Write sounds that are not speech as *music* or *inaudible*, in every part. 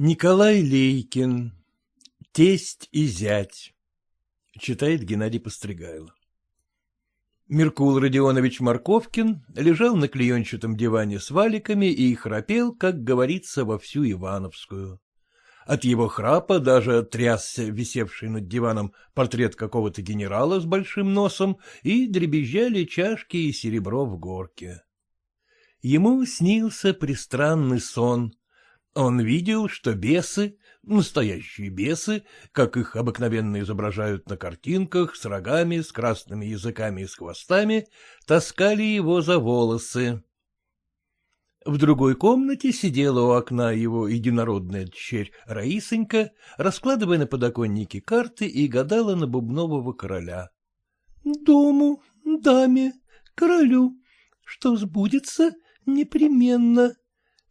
Николай Лейкин. Тесть и зять. Читает Геннадий Постригайло. Меркул Родионович Марковкин лежал на клеенчатом диване с валиками и храпел, как говорится, во всю Ивановскую. От его храпа даже трясся висевший над диваном портрет какого-то генерала с большим носом и дребезжали чашки и серебро в горке. Ему снился пристранный сон, он видел, что бесы, настоящие бесы, как их обыкновенно изображают на картинках, с рогами, с красными языками и с хвостами, таскали его за волосы. В другой комнате сидела у окна его единородная дщерь Раисонька, раскладывая на подоконнике карты и гадала на бубнового короля. — Дому, даме, королю, что сбудется непременно, —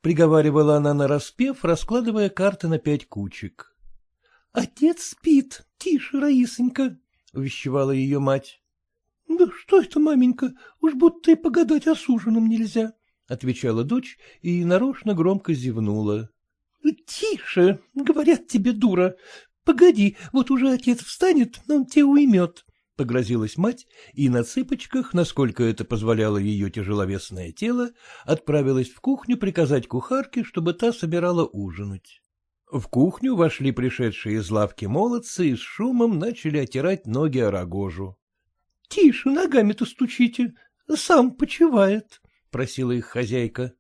приговаривала она нараспев, раскладывая карты на пять кучек. — Отец спит, тише, Раисонька, — увещевала ее мать. — Да что это, маменька, уж будто и погадать осуженным нельзя, — отвечала дочь и нарочно громко зевнула. — Тише, говорят тебе, дура. Погоди, вот уже отец встанет, он тебя уймет. — погрозилась мать, и на цыпочках, насколько это позволяло ее тяжеловесное тело, отправилась в кухню приказать кухарке, чтобы та собирала ужинать. В кухню вошли пришедшие из лавки молодцы и с шумом начали отирать ноги о рогожу. — Тише, ногами-то стучите, сам почивает, — просила их хозяйка.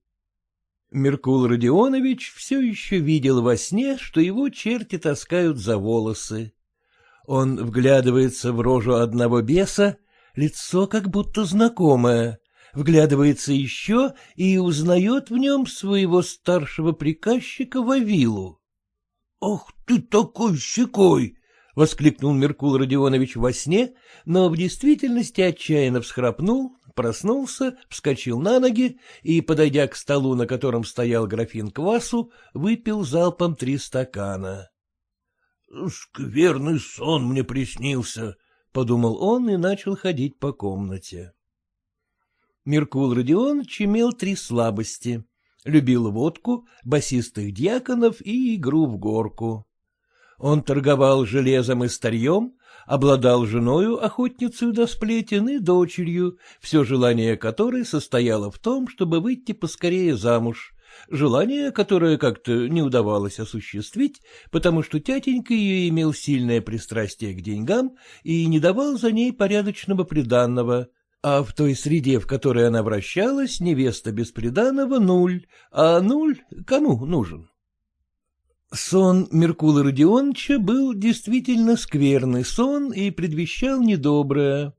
Меркул Родионович все еще видел во сне, что его черти таскают за волосы. Он вглядывается в рожу одного беса, лицо как будто знакомое, вглядывается еще и узнает в нем своего старшего приказчика Вавилу. — Ах ты такой щекой! — воскликнул Меркул Родионович во сне, но в действительности отчаянно всхрапнул, проснулся, вскочил на ноги и, подойдя к столу, на котором стоял графин квасу, выпил залпом три стакана. — Скверный сон мне приснился, — подумал он и начал ходить по комнате. Меркул Родионович имел три слабости. Любил водку, басистых дьяконов и игру в горку. Он торговал железом и старьем, обладал женою, охотницей до сплетен, и дочерью, все желание которой состояло в том, чтобы выйти поскорее замуж, желание, которое как-то не удавалось осуществить, потому что тятенька ее имел сильное пристрастие к деньгам и не давал за ней порядочного приданного, а в той среде, в которой она вращалась, невеста без приданного — нуль, а нуль кому нужен? Сон Меркула Родионовича был действительно скверный сон и предвещал недоброе.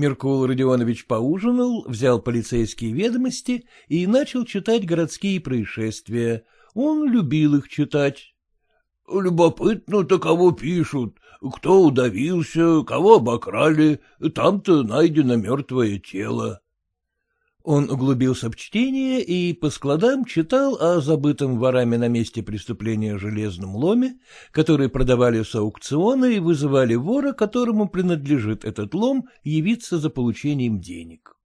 Меркул Родионович поужинал, взял полицейские ведомости и начал читать городские происшествия. Он любил их читать. — Любопытно-то кого пишут, кто удавился, кого обокрали, там-то найдено мертвое тело. Он углубился в чтение и по складам читал о забытом ворами на месте преступления железном ломе, который продавали с аукциона и вызывали вора, которому принадлежит этот лом, явиться за получением денег.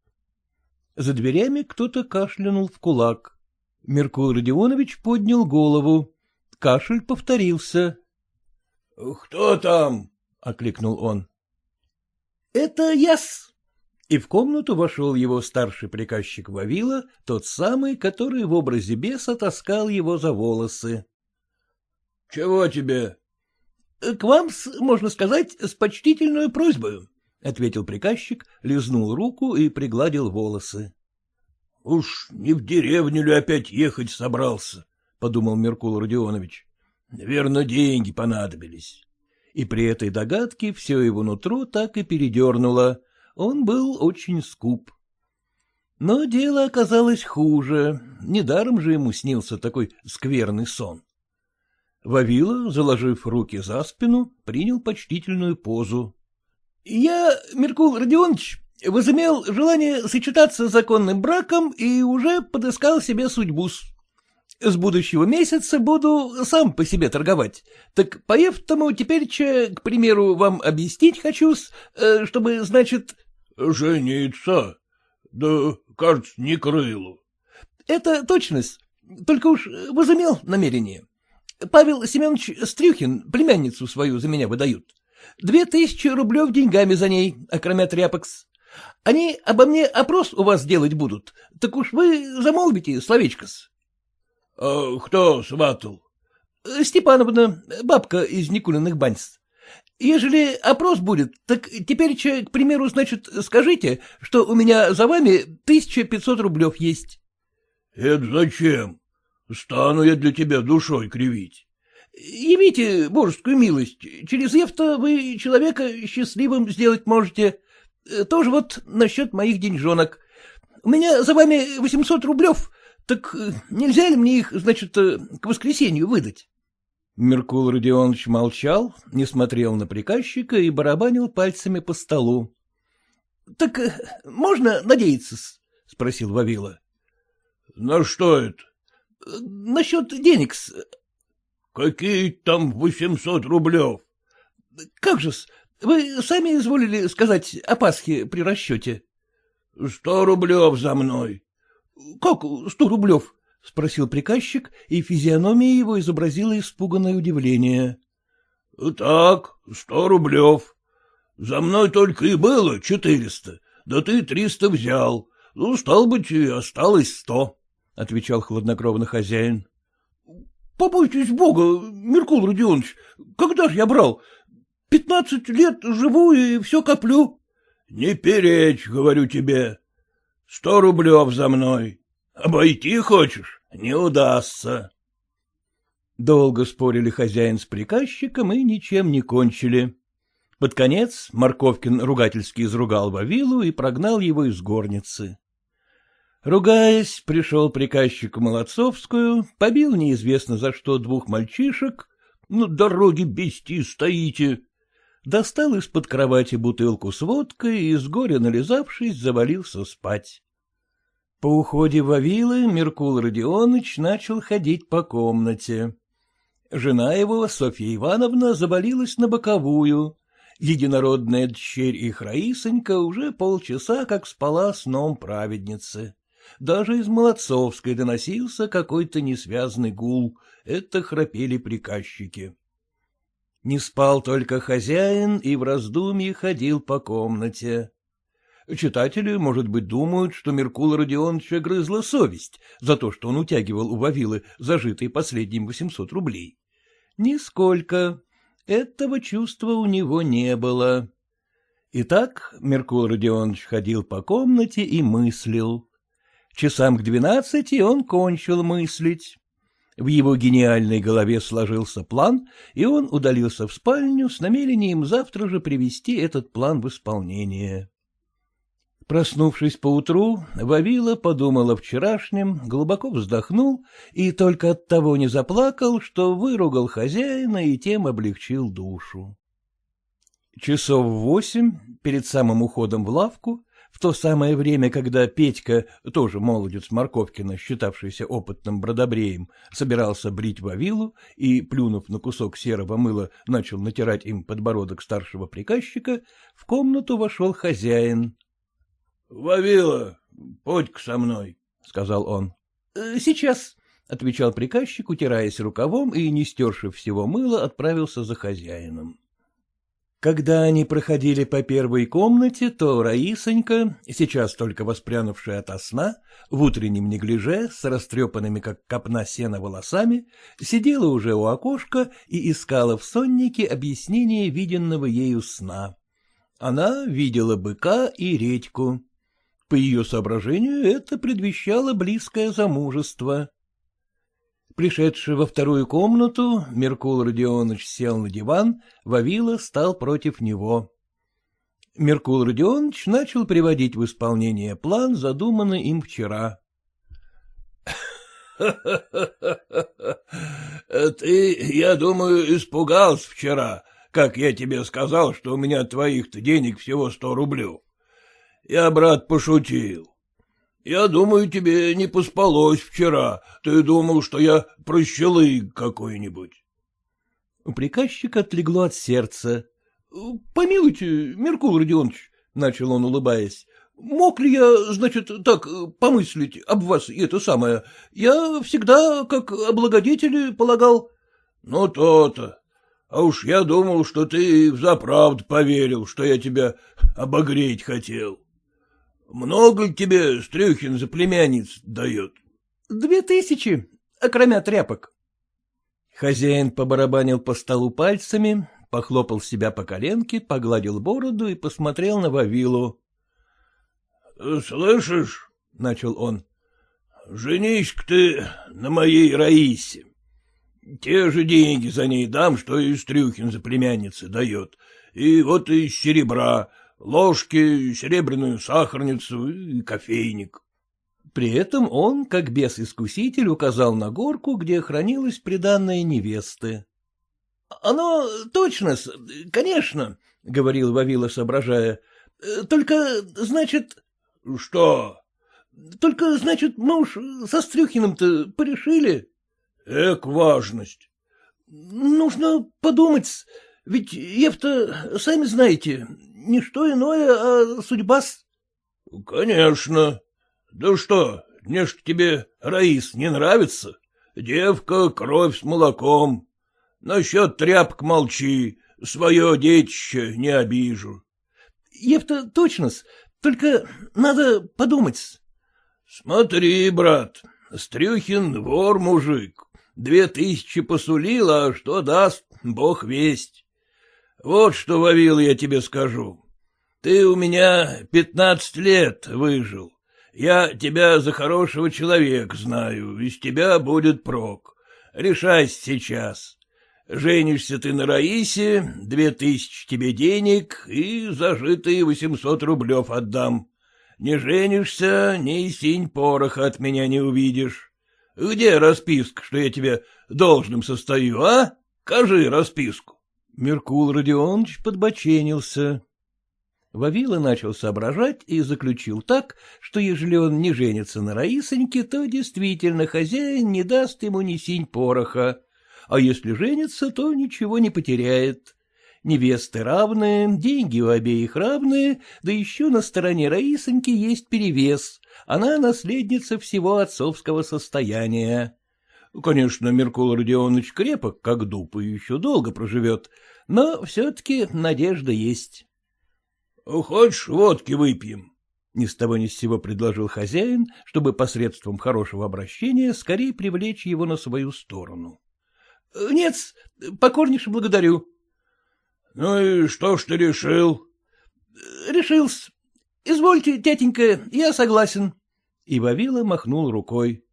За дверями кто-то кашлянул в кулак. Меркул Родионович поднял голову. Кашель повторился. — Кто там? — окликнул он. — Это я-с, и в комнату вошел его старший приказчик Вавила, тот самый, который в образе беса таскал его за волосы. — Чего тебе? — К вам, можно сказать, с почтительной просьбой, — ответил приказчик, лизнул руку и пригладил волосы. — Уж не в деревню ли опять ехать собрался? — подумал Меркул Родионович. — Наверное, деньги понадобились. И при этой догадке все его нутро так и передернуло — он был очень скуп. Но дело оказалось хуже, недаром же ему снился такой скверный сон. Вавила, заложив руки за спину, принял почтительную позу. — Я, Меркул Родионович, возымел желание сочетаться с законным браком и уже подыскал себе судьбу. С будущего месяца буду сам по себе торговать. Так поев-тому теперь, к примеру, вам объяснить хочу, э, чтобы, значит, — Жениться? Да, кажется, не крылу. — Это точность, только уж возымел намерение. Павел Семенович Стрюхин племянницу свою за меня выдают. Две тысячи рублев деньгами за ней, окромя тряпокс. Они обо мне опрос у вас делать будут, так уж вы замолвите словечко-с. — А кто сватал? — Степановна, бабка из Никулиных бань. Ежели опрос будет, так теперь, к примеру, значит, скажите, что у меня за вами тысяча пятьсот рублев есть. — Это зачем? Стану я для тебя душой кривить. — Явите божескую милость. Через Евто вы человека счастливым сделать можете. Тоже вот насчет моих деньжонок. У меня за вами восемьсот рублев, так нельзя ли мне их, значит, к воскресенью выдать? Меркул Родионович молчал, не смотрел на приказчика и барабанил пальцами по столу. — Так э, можно надеяться? — спросил Вавила. — На что это? — Насчет денег. -с. — Какие там восемьсот рублев? — Как же-с, вы сами изволили сказать о Пасхе при расчете. — Сто рублев за мной. — Как сто рублев? — спросил приказчик, и физиономия его изобразила испуганное удивление. — Так, сто рублев. За мной только и было четыреста, да ты триста взял. Ну, стал быть, осталось сто, — отвечал хладнокровно хозяин. — Побойтесь бога, Меркул Родионович, когда же я брал? Пятнадцать лет живу и все коплю. — Не перечь, говорю тебе. Сто рублев за мной. Обойти хочешь? Не удастся. Долго спорили хозяин с приказчиком и ничем не кончили. Под конец Марковкин ругательски изругал Вавилу и прогнал его из горницы. Ругаясь, пришел приказчик Молодцовскую, побил неизвестно за что двух мальчишек, на дороге бести стоите, достал из-под кровати бутылку с водкой и, с горя нализавшись, завалился спать. По уходе Вавилы Меркул Родионыч начал ходить по комнате. Жена его, Софья Ивановна, завалилась на боковую. Единородная дщерь их Раисонька уже полчаса как спала сном праведницы. Даже из Молодцовской доносился какой-то несвязный гул. Это храпели приказчики. Не спал только хозяин и в раздумье ходил по комнате. Читатели, может быть, думают, что Меркула Родионовича грызла совесть за то, что он утягивал у Вавилы зажитые последним восемьсот рублей. Нисколько. Этого чувства у него не было. Итак, Меркул Родионович ходил по комнате и мыслил. Часам к двенадцати он кончил мыслить. В его гениальной голове сложился план, и он удалился в спальню с намерением завтра же привести этот план в исполнение. Проснувшись поутру, Вавила подумал о вчерашнем, глубоко вздохнул и только от того не заплакал, что выругал хозяина и тем облегчил душу. Часов восемь, перед самым уходом в лавку, в то самое время, когда Петька, тоже молодец Марковкина, считавшийся опытным бродобреем, собирался брить Вавилу и, плюнув на кусок серого мыла, начал натирать им подбородок старшего приказчика, в комнату вошел хозяин. — Вавила, подь-ка со мной, — сказал он. «Э, — Сейчас, — отвечал приказчик, утираясь рукавом и, не стерши всего мыла, отправился за хозяином. Когда они проходили по первой комнате, то Раисонька, сейчас только воспрянувшая ото сна, в утреннем неглиже, с растрепанными, как копна сена, волосами, сидела уже у окошка и искала в соннике объяснение виденного ею сна. Она видела быка и редьку. По ее соображению это предвещало близкое замужество. Пришедший во вторую комнату, Меркул Родионович сел на диван, Вавила стал против него. Меркул Родионович начал приводить в исполнение план, задуманный им вчера. *laughs* — Ты, я думаю, испугался вчера, как я тебе сказал, что у меня твоих-то денег всего сто рублев. Я, брат, пошутил. Я думаю, тебе не поспалось вчера. Ты думал, что я прощелык какой-нибудь. У приказчика отлегло от сердца. — Помилуйте, Меркул Родионович, — начал он, улыбаясь, — мог ли я, значит, так помыслить об вас и это самое? Я всегда, как облагодетели, полагал. Ну, то-то. А уж я думал, что ты взаправду поверил, что я тебя обогреть хотел. Много ли тебе Стрюхин за племянниц дает? — Две тысячи, окромя тряпок. Хозяин побарабанил по столу пальцами, похлопал себя по коленке, погладил бороду и посмотрел на Вавилу. — Слышишь, — начал он, — женись-ка ты на моей Раисе. Те же деньги за ней дам, что и Стрюхин за племянницы дает. И вот из серебра, ложки, серебряную сахарницу и кофейник. При этом он, как бес-искуситель, указал на горку, где хранилась приданная невесты. — Оно точно, конечно, — говорил Вавила, соображая. — Только, значит... — Что? — Только, значит, мы уж со Стрюхиным-то порешили. — Эк, важность. — Нужно подумать, ведь Ев-то, сами знаете, не что иное, а судьба-с. — Конечно. Да что, не ж тебе Раис не нравится? Девка — кровь с молоком. Насчет тряпок молчи, свое детище не обижу. — Ев-то точно-с, только надо подумать. — Смотри, брат, Стрюхин вор-мужик. Две тысячи посулил, а что даст, бог весть. Вот что, Вавил, я тебе скажу. Ты у меня пятнадцать лет выжил. Я тебя за хорошего человека знаю, из тебя будет прок. Решайся сейчас. Женишься ты на Раисе, две тысячи тебе денег и зажитые восемьсот рублев отдам. Не женишься, ни синь пороха от меня не увидишь. Где расписка, что я тебе должным состою, а? Кажи расписку. Меркул Родионович подбоченился. Вавила начал соображать и заключил так, что ежели он не женится на Раисоньке, то действительно хозяин не даст ему ни синь пороха, а если женится, то ничего не потеряет. Невесты равные, деньги у обеих равные, да еще на стороне Раисоньки есть перевес. Она наследница всего отцовского состояния. Конечно, Меркул Родионович крепок, как дуб, и еще долго проживет, но все-таки надежда есть. — Хочешь, водки выпьем? — ни с того ни с сего предложил хозяин, чтобы посредством хорошего обращения скорее привлечь его на свою сторону. — Нет, покорнейше благодарю. — Ну и что ж ты решил? — Решился. Извольте, тятенька, я согласен. И Вавила махнул рукой.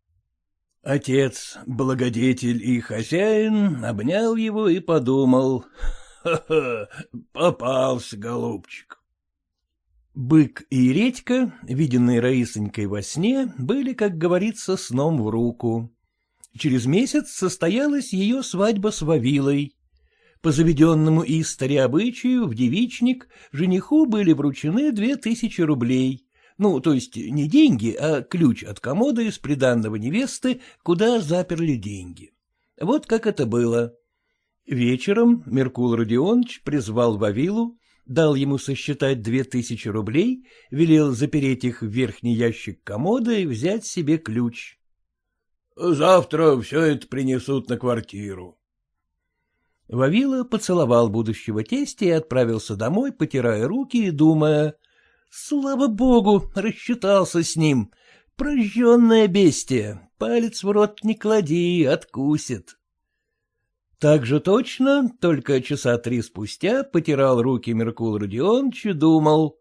Отец, благодетель и хозяин, обнял его и подумал. Ха — попался, голубчик. Бык и редька, виденные Раисонькой во сне, были, как говорится, сном в руку. Через месяц состоялась ее свадьба с Вавилой. По заведенному истори обычаю в девичник жениху были вручены две тысячи рублей. Ну, то есть не деньги, а ключ от комода из приданного невесты, куда заперли деньги. Вот как это было. Вечером Меркул Родионович призвал Вавилу, дал ему сосчитать две тысячи рублей, велел запереть их в верхний ящик комода и взять себе ключ. — Завтра все это принесут на квартиру. Вавила поцеловал будущего тестя и отправился домой, потирая руки и думая, «Слава богу, рассчитался с ним. Прожженное бестие, палец в рот не клади, откусит». Так же точно, только часа три спустя потирал руки Меркул Родионович и думал.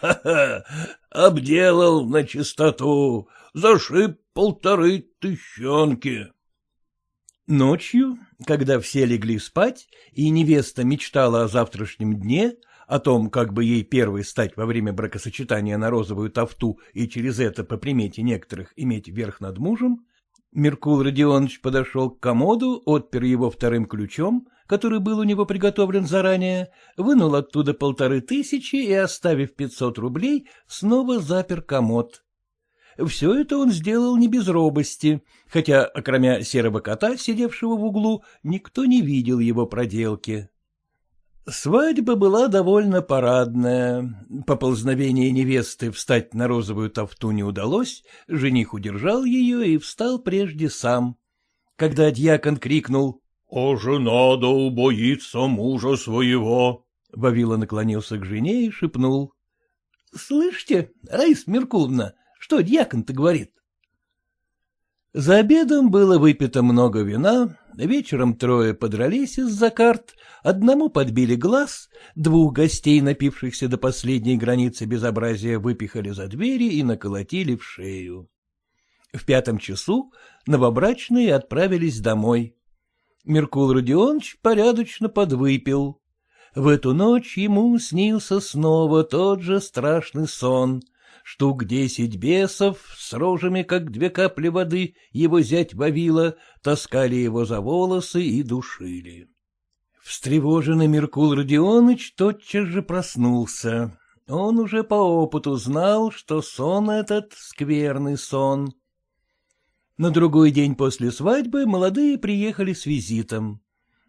«Ха-ха! Обделал на чистоту, зашиб полторы тыщенки». Ночью, когда все легли спать, и невеста мечтала о завтрашнем дне, о том, как бы ей первой стать во время бракосочетания на розовую тафту и через это, по примете некоторых, иметь верх над мужем, Меркул Родионович подошел к комоду, отпер его вторым ключом, который был у него приготовлен заранее, вынул оттуда полторы тысячи и, оставив пятьсот рублей, снова запер комод. Все это он сделал не без робости, хотя, окромя серого кота, сидевшего в углу, никто не видел его проделки. Свадьба была довольно парадная. По ползновении невесты встать на розовую тафту не удалось, жених удержал ее и встал прежде сам. Когда дьякон крикнул А же надо убоиться мужа своего. Вавила наклонился к жене и шепнул. — Слышите, Раис Меркуловна, что дьякон-то говорит? За обедом было выпито много вина, вечером трое подрались из-за карт, одному подбили глаз, двух гостей, напившихся до последней границы безобразия, выпихали за двери и наколотили в шею. В пятом часу новобрачные отправились домой. Меркул Родионович порядочно подвыпил. В эту ночь ему снился снова тот же страшный сон. Штук десять бесов с рожами, как две капли воды, его зять Вавила, таскали его за волосы и душили. Встревоженный Меркул Родионыч тотчас же проснулся. Он уже по опыту знал, что сон этот — скверный сон. На другой день после свадьбы молодые приехали с визитом.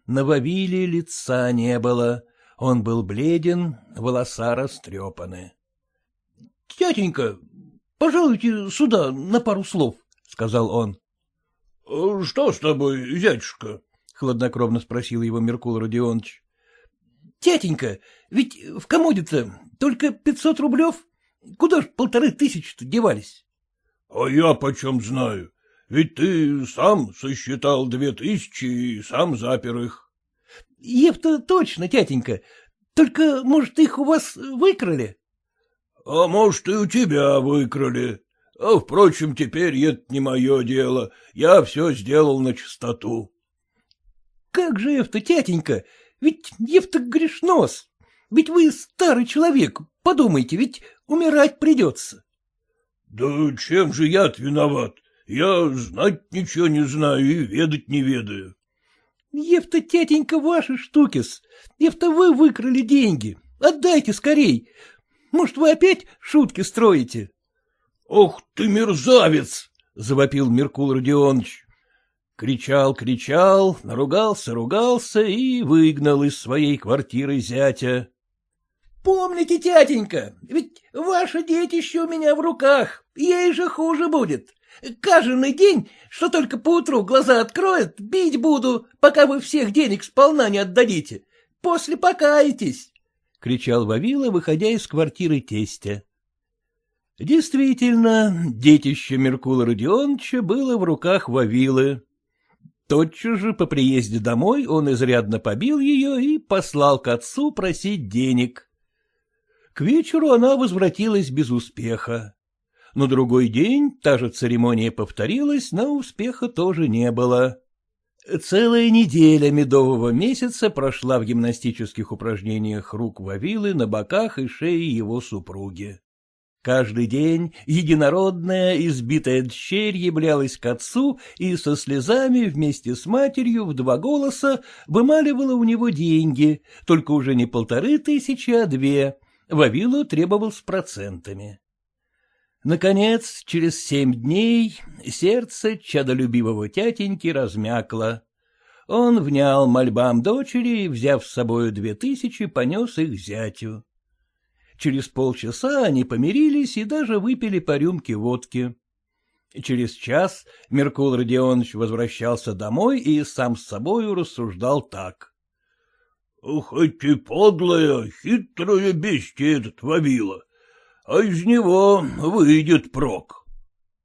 На Вавиле лица не было, он был бледен, волоса растрепаны. — Тятенька, пожалуйте сюда на пару слов, — сказал он. — Что с тобой, зятюшка? — хладнокровно спросил его Меркул Родионович. — Тятенька, ведь в комоде-то только пятьсот рублев. Куда ж полторы тысячи-то девались? — А я почем знаю? Ведь ты сам сосчитал две тысячи и сам запер их. — Ев-то точно, тятенька. Только, может, их у вас выкрали? — А может, и у тебя выкрали. А, впрочем, теперь это не мое дело. Я все сделал на чистоту. — Как же Ев-то, тятенька? Ведь Ев-то грешнос. Ведь вы старый человек. Подумайте, ведь умирать придется. — Да чем же я виноват? Я знать ничего не знаю и ведать не ведаю. — Ев-то, тятенька, ваши штуки-с. Ев-то вы выкрали деньги. Отдайте скорей. Может, вы опять шутки строите? — Ох ты, мерзавец! — завопил Меркул Родионович. Кричал, кричал, наругался, ругался и выгнал из своей квартиры зятя. — Помните, тятенька, ведь ваше детище у меня в руках, ей же хуже будет. Каждый день, что только поутру глаза откроет, бить буду, пока вы всех денег сполна не отдадите. После покаетесь, — кричал Вавила, выходя из квартиры тестя. Действительно, детище Меркула Родионовича было в руках Вавилы. Тотчас же по приезде домой он изрядно побил ее и послал к отцу просить денег. К вечеру она возвратилась без успеха. На другой день та же церемония повторилась, но успеха тоже не было. Целая неделя медового месяца прошла в гимнастических упражнениях рук Вавилы на боках и шее его супруги. Каждый день единородная, избитая дщерь являлась к отцу и со слезами вместе с матерью в два голоса вымаливала у него деньги, только уже не полторы тысячи, а две. Вавилу требовал с процентами. Наконец, через семь дней сердце чадолюбивого тятеньки размякло. Он внял мольбам дочери и, взяв с собою две тысячи, понес их зятю. Через полчаса они помирились и даже выпили по рюмке водки. Через час Меркул Родионович возвращался домой и сам с собою рассуждал так. — Хоть и подлая, хитрая бестия этот Вавила, а из него выйдет прок.